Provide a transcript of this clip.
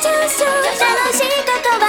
ちゃそう楽しいことは